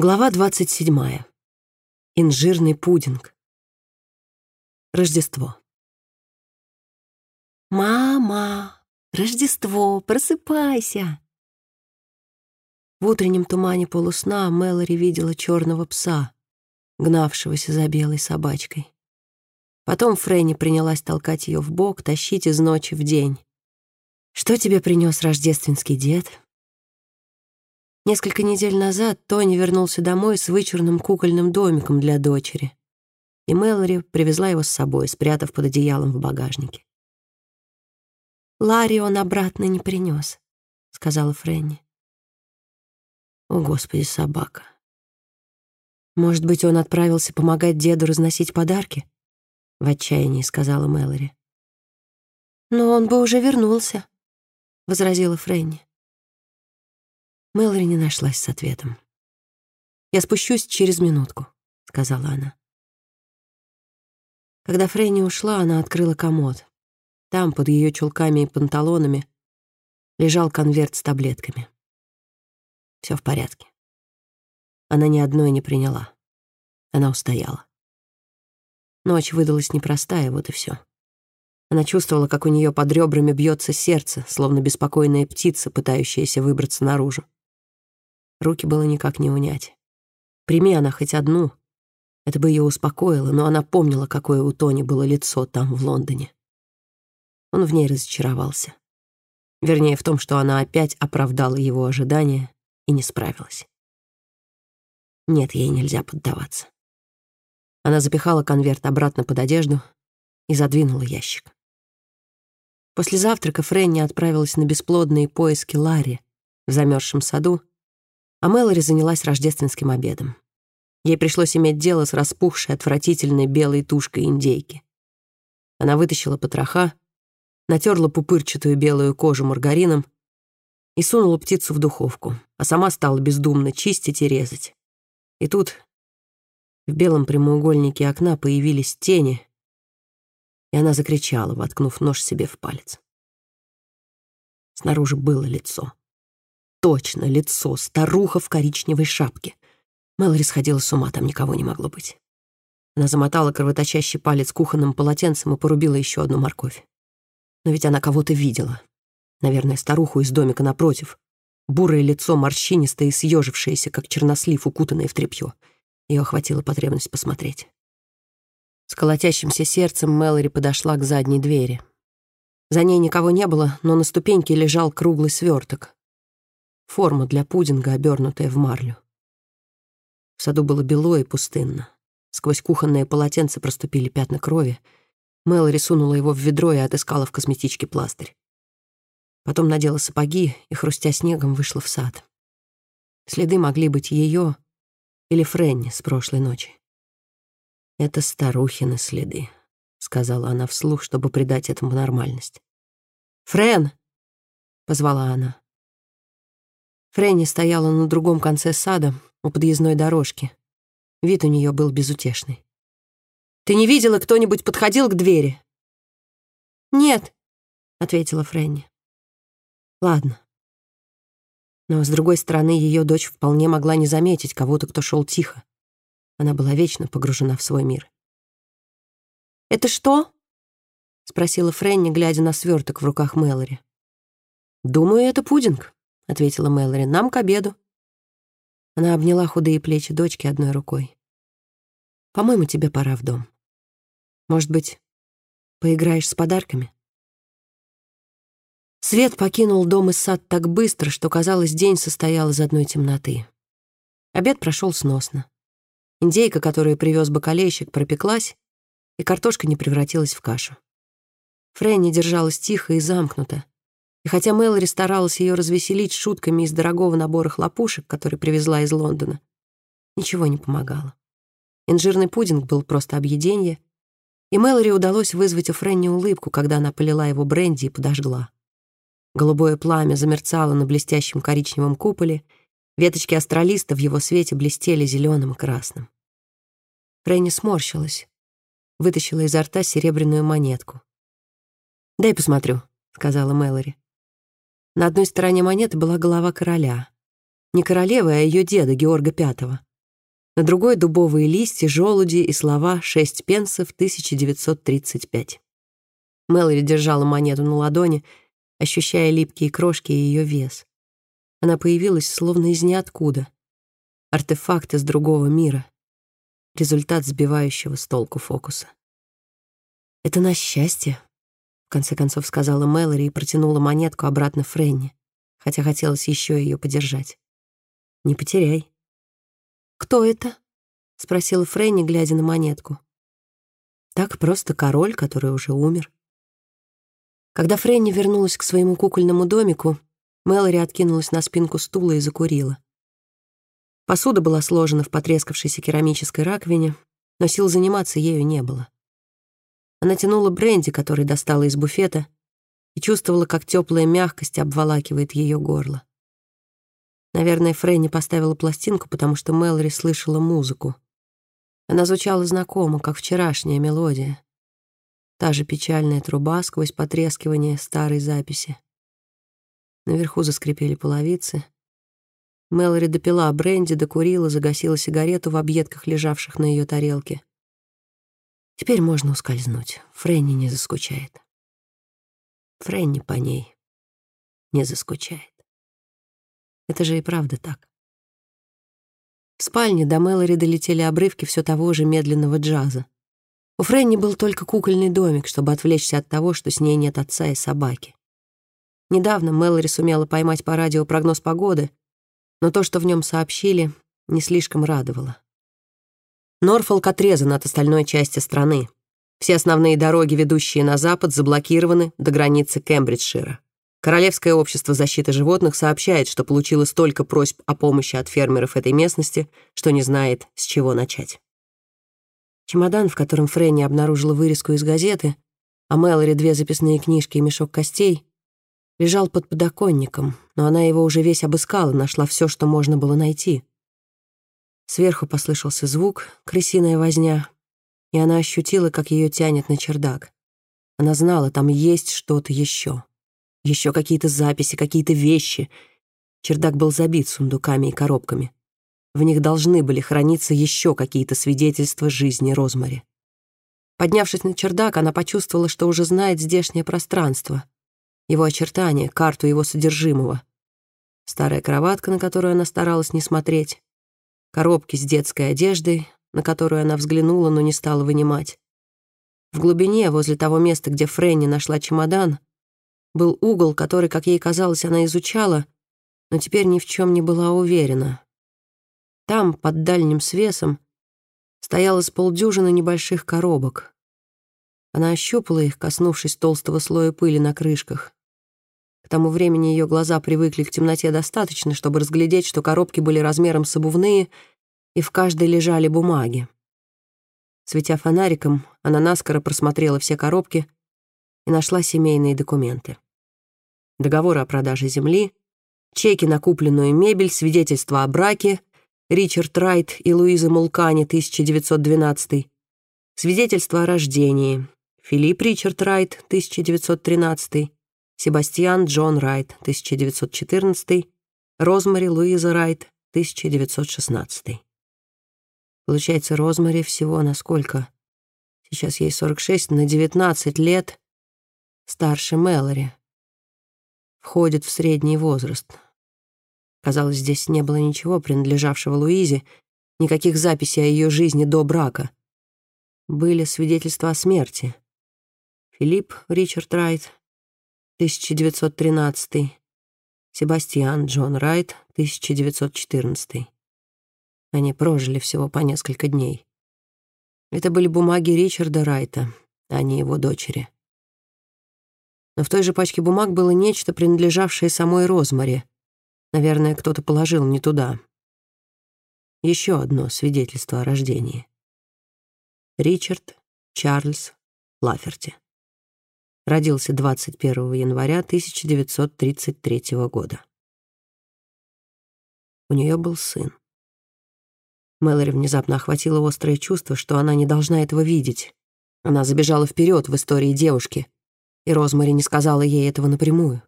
Глава двадцать седьмая. Инжирный пудинг. Рождество. «Мама! Рождество! Просыпайся!» В утреннем тумане полусна Мэлори видела черного пса, гнавшегося за белой собачкой. Потом Фрэнни принялась толкать ее в бок, тащить из ночи в день. «Что тебе принес рождественский дед?» Несколько недель назад Тони вернулся домой с вычурным кукольным домиком для дочери, и Мэлори привезла его с собой, спрятав под одеялом в багажнике. «Ларри он обратно не принес», — сказала Фрэнни. «О, Господи, собака! Может быть, он отправился помогать деду разносить подарки?» — в отчаянии сказала Мэлори. «Но он бы уже вернулся», — возразила Фрэнни. Мэлори не нашлась с ответом. «Я спущусь через минутку», — сказала она. Когда Фрэнни ушла, она открыла комод. Там, под ее чулками и панталонами, лежал конверт с таблетками. Все в порядке. Она ни одной не приняла. Она устояла. Ночь выдалась непростая, вот и все. Она чувствовала, как у нее под ребрами бьется сердце, словно беспокойная птица, пытающаяся выбраться наружу. Руки было никак не унять. Прими она хоть одну, это бы ее успокоило, но она помнила, какое у Тони было лицо там, в Лондоне. Он в ней разочаровался. Вернее, в том, что она опять оправдала его ожидания и не справилась. Нет, ей нельзя поддаваться. Она запихала конверт обратно под одежду и задвинула ящик. После завтрака Фрэнни отправилась на бесплодные поиски Ларри в замерзшем саду а Мэлори занялась рождественским обедом. Ей пришлось иметь дело с распухшей, отвратительной белой тушкой индейки. Она вытащила потроха, натерла пупырчатую белую кожу маргарином и сунула птицу в духовку, а сама стала бездумно чистить и резать. И тут в белом прямоугольнике окна появились тени, и она закричала, воткнув нож себе в палец. Снаружи было лицо. Точно, лицо, старуха в коричневой шапке. Мэлори сходила с ума, там никого не могло быть. Она замотала кровоточащий палец кухонным полотенцем и порубила еще одну морковь. Но ведь она кого-то видела. Наверное, старуху из домика напротив. Бурое лицо, морщинистое и съежившееся, как чернослив, укутанное в тряпье. Ее охватила потребность посмотреть. С колотящимся сердцем Мэлори подошла к задней двери. За ней никого не было, но на ступеньке лежал круглый сверток, форма для пудинга, обернутая в марлю. В саду было бело и пустынно. Сквозь кухонное полотенце проступили пятна крови. Мэлори сунула его в ведро и отыскала в косметичке пластырь. Потом надела сапоги и, хрустя снегом, вышла в сад. Следы могли быть ее или Френни с прошлой ночи. «Это старухины следы», — сказала она вслух, чтобы придать этому нормальность. «Френ!» — позвала она. Фрэнни стояла на другом конце сада, у подъездной дорожки. Вид у нее был безутешный. «Ты не видела, кто-нибудь подходил к двери?» «Нет», — ответила Фрэнни. «Ладно». Но, с другой стороны, ее дочь вполне могла не заметить кого-то, кто шел тихо. Она была вечно погружена в свой мир. «Это что?» — спросила Фрэнни, глядя на сверток в руках Мэлори. «Думаю, это пудинг», — ответила Мэлори. «Нам к обеду». Она обняла худые плечи дочки одной рукой. «По-моему, тебе пора в дом. Может быть, поиграешь с подарками?» Свет покинул дом и сад так быстро, что, казалось, день состоял из одной темноты. Обед прошел сносно. Индейка, которую привез бакалейщик, пропеклась, и картошка не превратилась в кашу. Фрэнни держалась тихо и замкнуто, и хотя Мэлори старалась ее развеселить шутками из дорогого набора хлопушек, который привезла из Лондона, ничего не помогало. Инжирный пудинг был просто объеденье, и Мэлори удалось вызвать у Фрэнни улыбку, когда она полила его бренди и подожгла. Голубое пламя замерцало на блестящем коричневом куполе, веточки астролиста в его свете блестели зеленым и красным. Фрэнни сморщилась, вытащила изо рта серебряную монетку. «Дай посмотрю», — сказала Мэлори. На одной стороне монеты была голова короля. Не королевы, а ее деда, Георга V. На другой — дубовые листья, желуди и слова «шесть пенсов 1935». Мэлори держала монету на ладони, ощущая липкие крошки и ее вес. Она появилась словно из ниоткуда. Артефакт из другого мира. Результат сбивающего с толку фокуса. «Это на счастье», — в конце концов сказала Мэлори и протянула монетку обратно Френни, хотя хотелось еще ее подержать. «Не потеряй». «Кто это?» — спросила Френни, глядя на монетку. «Так просто король, который уже умер». Когда Френни вернулась к своему кукольному домику, Мэлори откинулась на спинку стула и закурила. Посуда была сложена в потрескавшейся керамической раковине, но сил заниматься ею не было. Она тянула бренди, который достала из буфета, и чувствовала, как теплая мягкость обволакивает ее горло. Наверное, Фрэнни поставила пластинку, потому что Мэлори слышала музыку. Она звучала знакомо, как вчерашняя мелодия. Та же печальная труба сквозь потрескивание старой записи. Наверху заскрипели половицы. Мэлори допила бренди, докурила, загасила сигарету в объедках, лежавших на ее тарелке. Теперь можно ускользнуть. Фрэнни не заскучает. Фрэнни по ней не заскучает. Это же и правда так. В спальне до Мэлори долетели обрывки все того же медленного джаза. У Фрэнни был только кукольный домик, чтобы отвлечься от того, что с ней нет отца и собаки. Недавно Мэлори сумела поймать по радио прогноз погоды, но то, что в нем сообщили, не слишком радовало. Норфолк отрезан от остальной части страны. Все основные дороги, ведущие на запад, заблокированы до границы Кембриджшира. Королевское общество защиты животных сообщает, что получило столько просьб о помощи от фермеров этой местности, что не знает, с чего начать. Чемодан, в котором Фрэнни обнаружила вырезку из газеты, а Мэлори две записные книжки и мешок костей, лежал под подоконником, но она его уже весь обыскала, нашла все, что можно было найти. Сверху послышался звук, крысиная возня, и она ощутила, как ее тянет на чердак. Она знала, там есть что-то еще. Еще какие-то записи, какие-то вещи. Чердак был забит сундуками и коробками. В них должны были храниться еще какие-то свидетельства жизни Розмари. Поднявшись на чердак, она почувствовала, что уже знает здешнее пространство, его очертания, карту его содержимого. Старая кроватка, на которую она старалась не смотреть, коробки с детской одеждой, на которую она взглянула, но не стала вынимать. В глубине, возле того места, где Фрэнни нашла чемодан, был угол, который, как ей казалось, она изучала, но теперь ни в чем не была уверена. Там, под дальним свесом, стояло с полдюжины небольших коробок. Она ощупала их, коснувшись толстого слоя пыли на крышках. К тому времени ее глаза привыкли к темноте достаточно, чтобы разглядеть, что коробки были размером с обувные, и в каждой лежали бумаги. Светя фонариком, она наскоро просмотрела все коробки и нашла семейные документы. Договоры о продаже земли, чеки на купленную мебель, свидетельства о браке, Ричард Райт и Луиза Мулкани, 1912. Свидетельство о рождении. Филипп Ричард Райт, 1913. Себастьян Джон Райт, 1914. Розмари Луиза Райт, 1916. Получается, Розмари всего на сколько? Сейчас ей 46, на 19 лет старше Мэлори. Входит в средний возраст. Казалось, здесь не было ничего, принадлежавшего Луизе, никаких записей о ее жизни до брака. Были свидетельства о смерти. Филипп Ричард Райт, 1913. Себастьян Джон Райт, 1914. Они прожили всего по несколько дней. Это были бумаги Ричарда Райта, а не его дочери. Но в той же пачке бумаг было нечто, принадлежавшее самой Розмаре — Наверное, кто-то положил не туда. Еще одно свидетельство о рождении. Ричард Чарльз Лаферти. Родился 21 января 1933 года. У нее был сын. Мэлори внезапно охватило острое чувство, что она не должна этого видеть. Она забежала вперед в истории девушки, и Розмари не сказала ей этого напрямую.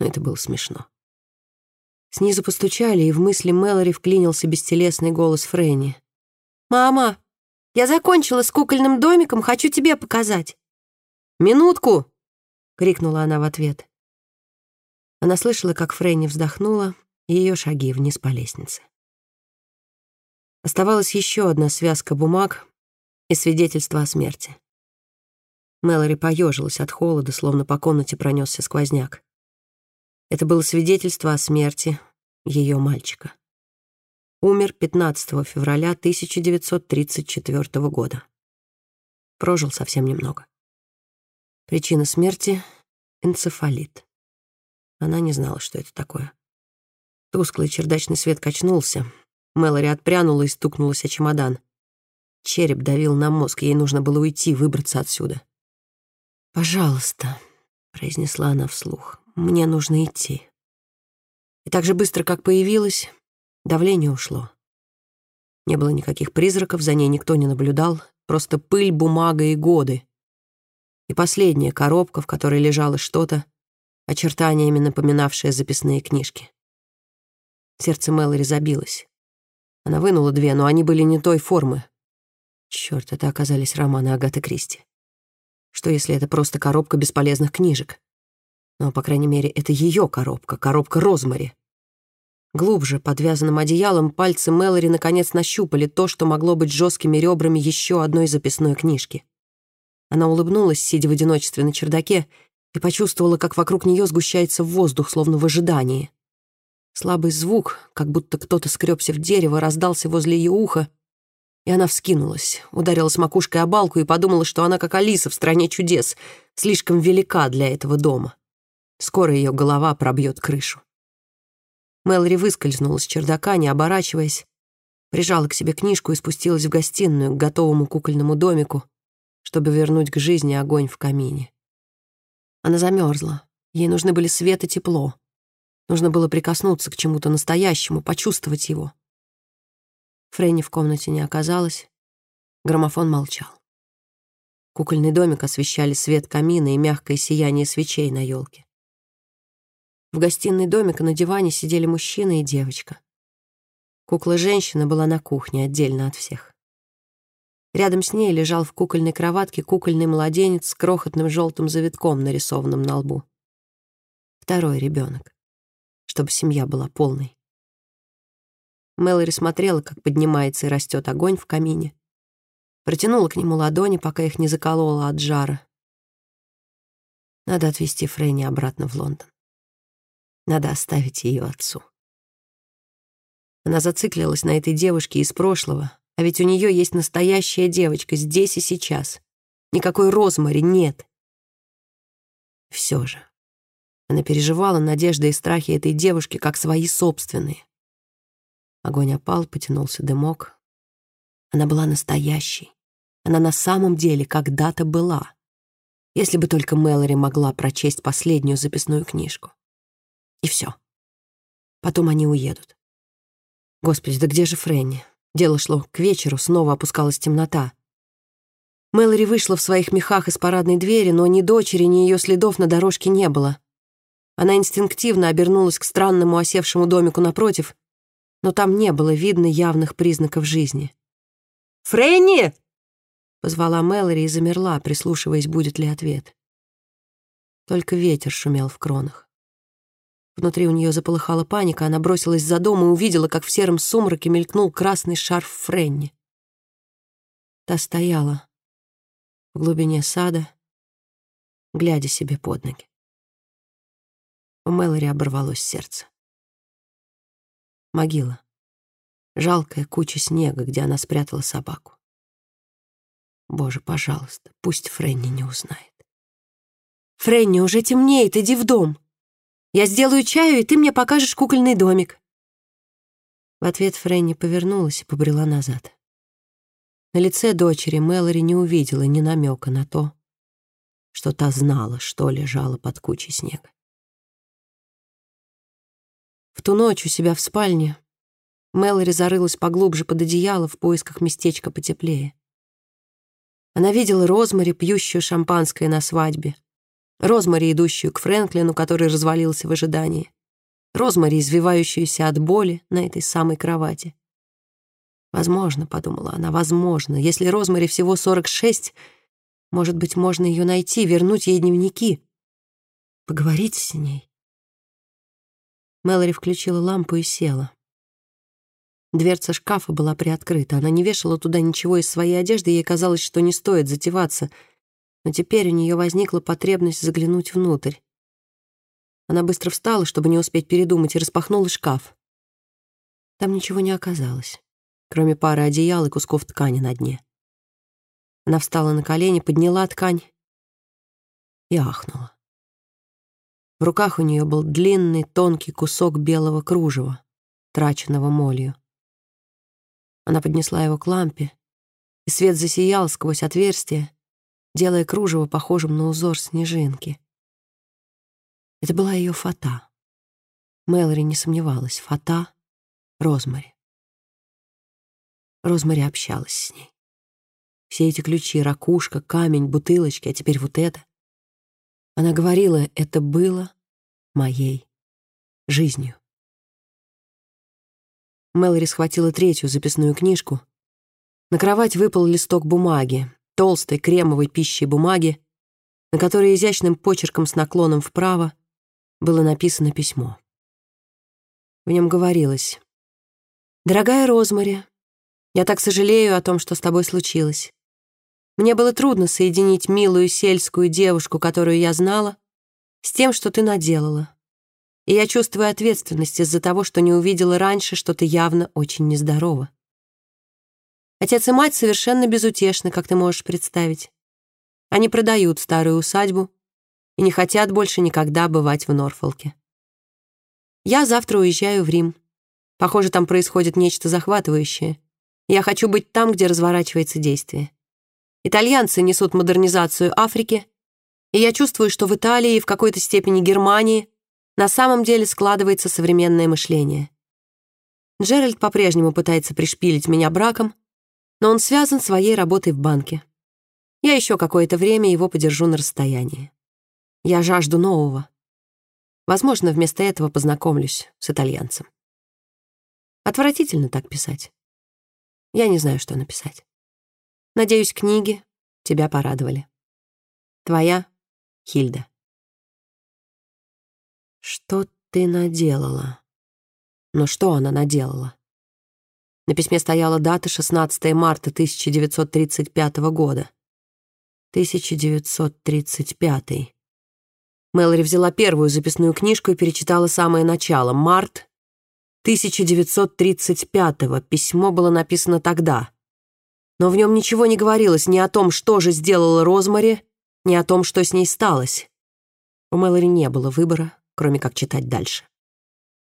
Но это было смешно. Снизу постучали, и в мысли Мэлори вклинился бестелесный голос Фрэнни. «Мама, я закончила с кукольным домиком, хочу тебе показать». «Минутку!» — крикнула она в ответ. Она слышала, как Фрэнни вздохнула, и ее шаги вниз по лестнице. Оставалась еще одна связка бумаг и свидетельство о смерти. Мэлори поежилась от холода, словно по комнате пронесся сквозняк. Это было свидетельство о смерти ее мальчика. Умер 15 февраля 1934 года. Прожил совсем немного. Причина смерти — энцефалит. Она не знала, что это такое. Тусклый чердачный свет качнулся. Мэлори отпрянула и стукнулась о чемодан. Череп давил на мозг, ей нужно было уйти, выбраться отсюда. «Пожалуйста», — произнесла она вслух. Мне нужно идти. И так же быстро, как появилась, давление ушло. Не было никаких призраков, за ней никто не наблюдал, просто пыль, бумага и годы. И последняя коробка, в которой лежало что-то, очертаниями напоминавшее записные книжки. Сердце Мэлори забилось. Она вынула две, но они были не той формы. Чёрт, это оказались романы Агаты Кристи. Что, если это просто коробка бесполезных книжек? Но, по крайней мере, это ее коробка, коробка Розмари. Глубже, подвязанным одеялом, пальцы Мэлори наконец нащупали то, что могло быть жесткими ребрами еще одной записной книжки. Она улыбнулась, сидя в одиночестве на чердаке, и почувствовала, как вокруг нее сгущается воздух, словно в ожидании. Слабый звук, как будто кто-то скребся в дерево, раздался возле ее уха, и она вскинулась, ударилась макушкой о балку и подумала, что она как Алиса в «Стране чудес», слишком велика для этого дома. Скоро ее голова пробьет крышу. Мэлори выскользнула с чердака, не оборачиваясь, прижала к себе книжку и спустилась в гостиную к готовому кукольному домику, чтобы вернуть к жизни огонь в камине. Она замерзла. Ей нужны были свет и тепло. Нужно было прикоснуться к чему-то настоящему, почувствовать его. Фрэнни в комнате не оказалось. Граммофон молчал. Кукольный домик освещали свет камина и мягкое сияние свечей на елке. В гостиной домика на диване сидели мужчина и девочка. Кукла-женщина была на кухне, отдельно от всех. Рядом с ней лежал в кукольной кроватке кукольный младенец с крохотным желтым завитком, нарисованным на лбу. Второй ребенок, чтобы семья была полной. Мэлори смотрела, как поднимается и растет огонь в камине. Протянула к нему ладони, пока их не заколола от жара. Надо отвезти Фрейни обратно в Лондон. Надо оставить ее отцу. Она зациклилась на этой девушке из прошлого, а ведь у нее есть настоящая девочка здесь и сейчас. Никакой Розмари нет. Все же. Она переживала надежды и страхи этой девушки как свои собственные. Огонь опал, потянулся дымок. Она была настоящей. Она на самом деле когда-то была. Если бы только Мэлори могла прочесть последнюю записную книжку. И все. Потом они уедут. Господи, да где же Фрэнни? Дело шло к вечеру, снова опускалась темнота. Мэлори вышла в своих мехах из парадной двери, но ни дочери, ни ее следов на дорожке не было. Она инстинктивно обернулась к странному осевшему домику напротив, но там не было видно явных признаков жизни. «Фрэнни!» — позвала Мэлори и замерла, прислушиваясь, будет ли ответ. Только ветер шумел в кронах. Внутри у нее заполыхала паника, она бросилась за дом и увидела, как в сером сумраке мелькнул красный шарф Френни. Та стояла в глубине сада, глядя себе под ноги. У Мэлори оборвалось сердце. Могила. Жалкая куча снега, где она спрятала собаку. Боже, пожалуйста, пусть Фрэнни не узнает. «Фрэнни, уже темнеет, иди в дом!» Я сделаю чаю, и ты мне покажешь кукольный домик». В ответ Фрэнни повернулась и побрела назад. На лице дочери Мэлори не увидела ни намека на то, что та знала, что лежало под кучей снега. В ту ночь у себя в спальне Мэлори зарылась поглубже под одеяло в поисках местечка потеплее. Она видела Розмари, пьющую шампанское на свадьбе, Розмари, идущую к Фрэнклину, который развалился в ожидании. Розмари, извивающуюся от боли на этой самой кровати. «Возможно», — подумала она, — «возможно. Если Розмари всего 46, может быть, можно ее найти, вернуть ей дневники, поговорить с ней». Мэлори включила лампу и села. Дверца шкафа была приоткрыта. Она не вешала туда ничего из своей одежды, ей казалось, что не стоит затеваться. Но теперь у нее возникла потребность заглянуть внутрь. Она быстро встала, чтобы не успеть передумать, и распахнула шкаф. Там ничего не оказалось кроме пары одеял и кусков ткани на дне. Она встала на колени, подняла ткань и ахнула. В руках у нее был длинный, тонкий кусок белого кружева, траченного молью. Она поднесла его к лампе, и свет засиял сквозь отверстие, делая кружево похожим на узор снежинки. Это была ее фата. Мэлори не сомневалась. Фата — Розмари. Розмари общалась с ней. Все эти ключи, ракушка, камень, бутылочки, а теперь вот это. Она говорила, это было моей жизнью. Мэлори схватила третью записную книжку. На кровать выпал листок бумаги, толстой кремовой пищей бумаги, на которой изящным почерком с наклоном вправо было написано письмо. В нем говорилось «Дорогая Розмари, я так сожалею о том, что с тобой случилось. Мне было трудно соединить милую сельскую девушку, которую я знала, с тем, что ты наделала. И я чувствую ответственность из-за того, что не увидела раньше, что ты явно очень нездорова. Отец и мать совершенно безутешны, как ты можешь представить. Они продают старую усадьбу и не хотят больше никогда бывать в Норфолке. Я завтра уезжаю в Рим. Похоже, там происходит нечто захватывающее. Я хочу быть там, где разворачивается действие. Итальянцы несут модернизацию Африки, и я чувствую, что в Италии и в какой-то степени Германии на самом деле складывается современное мышление. Джеральд по-прежнему пытается пришпилить меня браком, но он связан своей работой в банке. Я еще какое-то время его подержу на расстоянии. Я жажду нового. Возможно, вместо этого познакомлюсь с итальянцем. Отвратительно так писать. Я не знаю, что написать. Надеюсь, книги тебя порадовали. Твоя Хильда. Что ты наделала? Но что она наделала? На письме стояла дата 16 марта 1935 года. 1935. Мэлори взяла первую записную книжку и перечитала самое начало. Март 1935-го. Письмо было написано тогда. Но в нем ничего не говорилось ни о том, что же сделала Розмари, ни о том, что с ней сталось. У Мэлори не было выбора, кроме как читать дальше.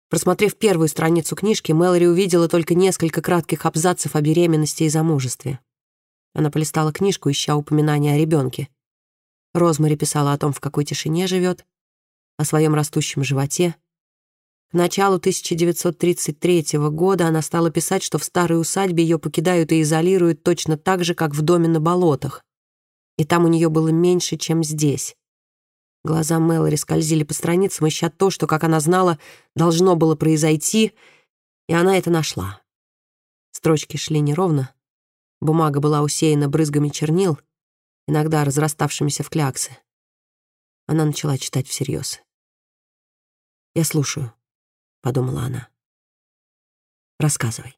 Просмотрев первую страницу книжки, Мэлори увидела только несколько кратких абзацев о беременности и замужестве. Она полистала книжку, ища упоминания о ребенке. Розмари писала о том, в какой тишине живет, о своем растущем животе, к началу 1933 года она стала писать, что в старой усадьбе ее покидают и изолируют точно так же, как в доме на болотах. И там у нее было меньше, чем здесь. Глаза Мэлори скользили по страницам, ища то, что, как она знала, должно было произойти, и она это нашла. Строчки шли неровно, бумага была усеяна брызгами чернил, иногда разраставшимися в кляксы. Она начала читать всерьез. «Я слушаю», подумала она. Рассказывай.